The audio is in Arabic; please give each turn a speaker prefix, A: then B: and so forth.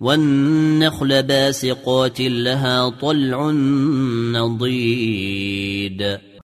A: والنخل باسقات لها طلع نضيد.